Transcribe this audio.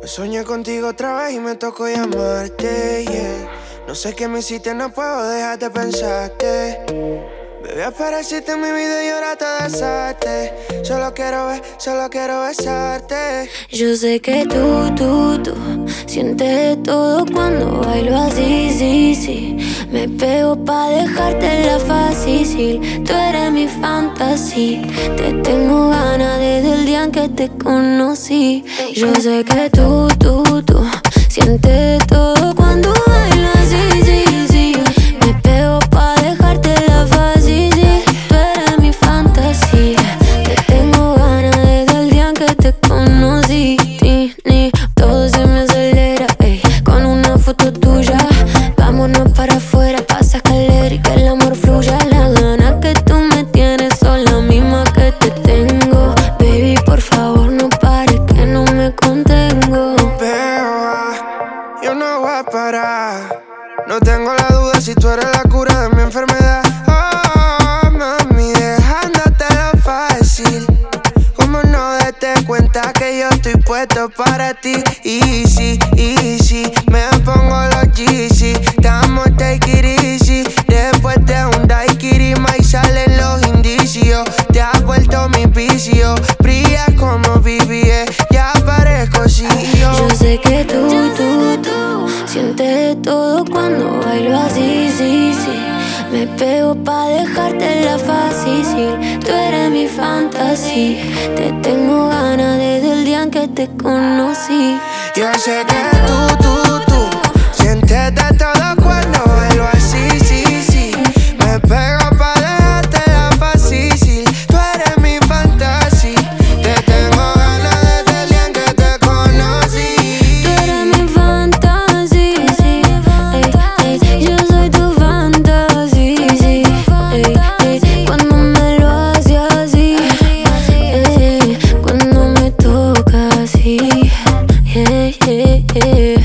Me soñé contigo otra vez y me tocó llamarte. No sé qué me hiciste, no puedo dejar de pensarte. Bebé, apareciste en mi vida y ahora te desaste. Solo quiero ver, solo quiero besarte. Yo sé que tú, tú, tú sientes todo cuando bailo así, sí, sí. Me pego pa' dejarte la fácil. Tú eres mi fantasía. Te tengo ganas desde el día en que te conocí. Yo sé que tú, tú, tú sientes todo parar. No tengo la duda si tú eres la cura de mi enfermedad. Oh, mami, dejándotelo fácil. Como no date cuenta que yo estoy puesto para ti. Easy, easy, me pongo los Yeezy. Estamos take it easy. Después de un daiquiri, y salen los indicios. Te has vuelto mi vicio. Brillas Me pego pa' dejarte la fácil. Tú eres mi fantasía. Te tengo ganas desde el día en que te conocí. Yo sé que tú, hey.